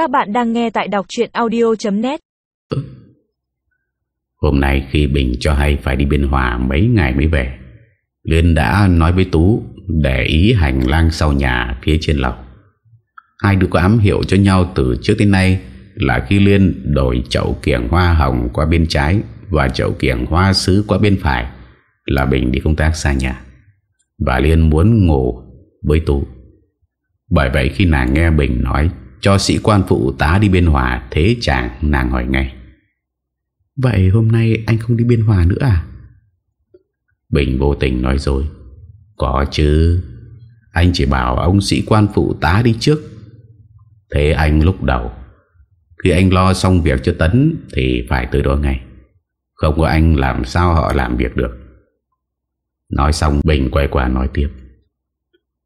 Các bạn đang nghe tại đọc chuyện audio.net Hôm nay khi Bình cho hay phải đi biên hòa mấy ngày mới về, Liên đã nói với Tú để ý hành lang sau nhà phía trên lầu. Hai đứa có ám hiểu cho nhau từ trước đến nay là khi Liên đổi chậu kiểng hoa hồng qua bên trái và chậu kiểng hoa sứ qua bên phải là Bình đi công tác xa nhà. Và Liên muốn ngủ với Tú. Bởi vậy khi nàng nghe Bình nói cho sĩ quan phụ tá đi biên hòa thế chàng nàng hỏi ngay. Vậy hôm nay anh không đi biên hòa nữa à? Bình vô tình nói rồi có chứ. Anh chỉ bảo ông sĩ quan phụ tá đi trước. Thế anh lúc đầu khi anh lo xong việc cho Tấn Thì phải tới đó ngay. Không có anh làm sao họ làm việc được. Nói xong Bình quay qua nói tiếp.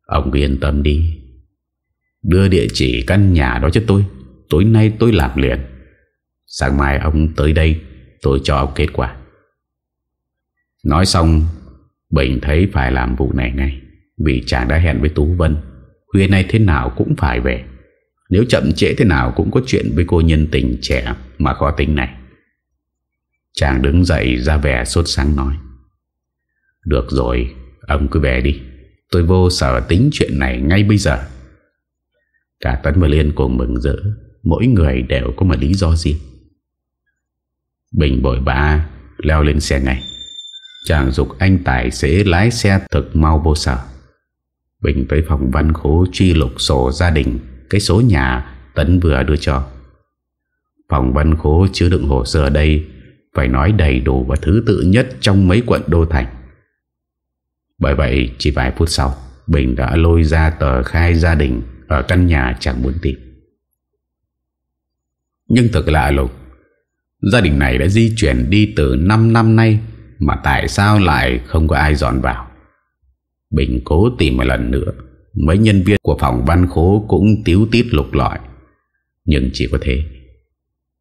Ông yên tâm đi Đưa địa chỉ căn nhà đó cho tôi Tối nay tôi làm liền Sáng mai ông tới đây Tôi cho ông kết quả Nói xong Bình thấy phải làm vụ này ngay Vì chàng đã hẹn với Tú Vân Khuya nay thế nào cũng phải về nếu chậm trễ thế nào cũng có chuyện với cô nhân tình trẻ mà khó tính này. Chàng đứng dậy ra vẻ sốt sáng nói. Được rồi, ông cứ về đi. Tôi vô sở tính chuyện này ngay bây giờ. Cả Tấn và Liên cùng mừng rỡ. Mỗi người đều có một lý do riêng. Bình bội bã leo lên xe ngay. Chàng dục anh tài xế lái xe thực mau vô sở. Bình tới phòng văn khố truy lục sổ gia đình, cái số nhà Tấn vừa đưa cho. Phòng văn khố chứa đựng hồ sơ ở đây, phải nói đầy đủ và thứ tự nhất trong mấy quận đô thành. Bởi vậy, chỉ vài phút sau, Bình đã lôi ra tờ khai gia đình ở căn nhà chẳng muốn tìm. Nhưng thật lạ lùng, Gia đình này đã di chuyển đi từ 5 năm nay Mà tại sao lại không có ai dọn vào? Bình cố tìm một lần nữa, Mấy nhân viên của phòng văn khố cũng tiếu tít lục lọi. Nhưng chỉ có thế.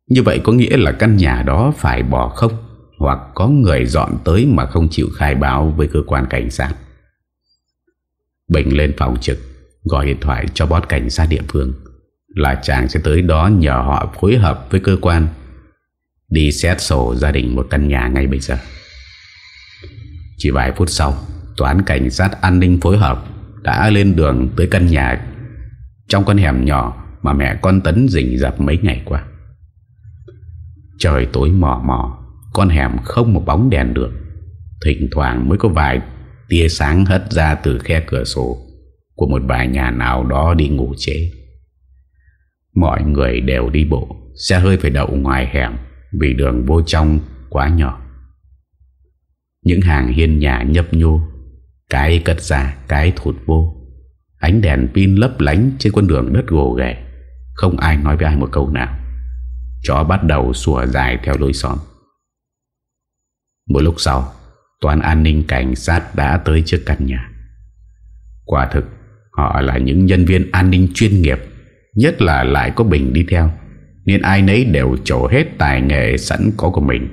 Như vậy có nghĩa là căn nhà đó phải bỏ không, Hoặc có người dọn tới mà không chịu khai báo với cơ quan cảnh sát. Bình lên phòng trực. Gọi điện thoại cho bót cảnh sát địa phương Là chàng sẽ tới đó nhờ họ phối hợp với cơ quan Đi xét sổ gia đình một căn nhà ngay bây giờ Chỉ vài phút sau Toán cảnh sát an ninh phối hợp đã lên đường tới căn nhà trong con hẻm nhỏ mà mẹ con Tấn rình dập mấy ngày qua. Trời tối mò mò, con hẻm không một bóng đèn được. Thỉnh thoảng mới có vài tia sáng hất ra từ khe cửa sổ của một vài nhà nào đó đi ngủ chế. Mọi người đều đi bộ, xe hơi phải đậu ngoài hẻm vì đường vô trong quá nhỏ. Những hàng hiên nhà nhấp nhô cái cất ra Cái thụt vô Ánh đèn pin lấp lánh trên con đường đất gồ ghề Không ai nói với ai một câu nào Chó bắt đầu sủa dài theo lối xóm Một lúc sau Toàn an ninh cảnh sát đã tới trước căn nhà Quả thực Họ là những nhân viên an ninh chuyên nghiệp, Nhất là lại có Bình đi theo. Nên ai nấy đều trổ hết tài nghệ sẵn có của mình.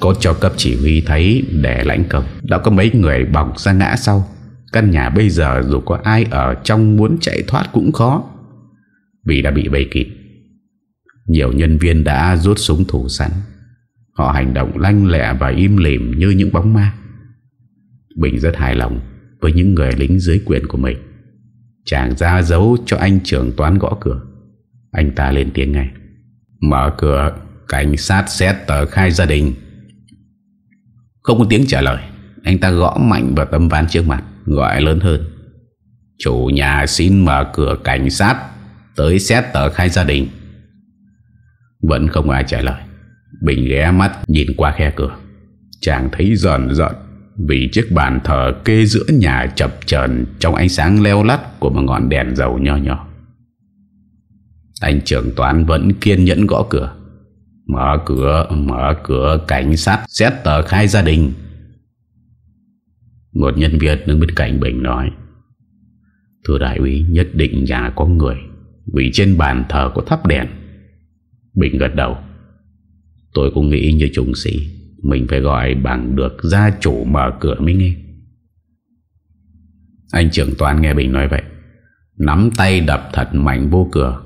Có cho cấp chỉ huy thấy để lãnh công. Đã có mấy người bọc ra ngã sau. Căn nhà bây giờ dù có ai ở trong muốn chạy thoát cũng khó. Vì đã bị vây kịp Nhiều nhân viên đã rút súng thủ sẵn. Họ hành động lanh lẹ và im lìm như những bóng ma. Bình rất hài lòng với những người lính dưới quyền của mình. Chàng ra dấu cho anh trưởng toán gõ cửa. Anh ta lên tiếng ngay. Mở cửa, Cảnh sát xét tờ khai gia đình. Không có tiếng trả lời. Anh ta gõ mạnh vào tấm ván trước mặt, Gọi lớn hơn. Chủ nhà xin mở cửa cảnh sát Tới xét tờ khai gia đình. Vẫn không ai trả lời. Bình ghé mắt nhìn qua khe cửa. Chàng thấy giòn giọt. Vì chiếc bàn thờ kê giữa nhà chập chờn Trong ánh sáng leo lắt Của một ngọn đèn dầu nho nhỏ. Anh trưởng toán vẫn kiên nhẫn gõ cửa. Mở cửa Mở cửa, cảnh sát Xét tờ khai gia đình. Một nhân viên đứng bên cạnh Bình nói, Thưa đại úy, Nhất định nhà có người, Vì trên bàn thờ có thắp đèn. Bình gật đầu, Tôi cũng nghĩ như trùng sĩ. Mình phải gọi bằng được gia chủ mở cửa mới nghe. Anh trưởng toàn nghe Bình nói vậy, Nắm tay đập thật mạnh vô cửa.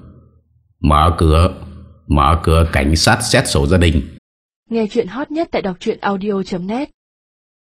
Mở cửa Mở cửa, cảnh sát xét sổ gia đình. Nghe chuyện hot nhất tại đọc truyện audio.net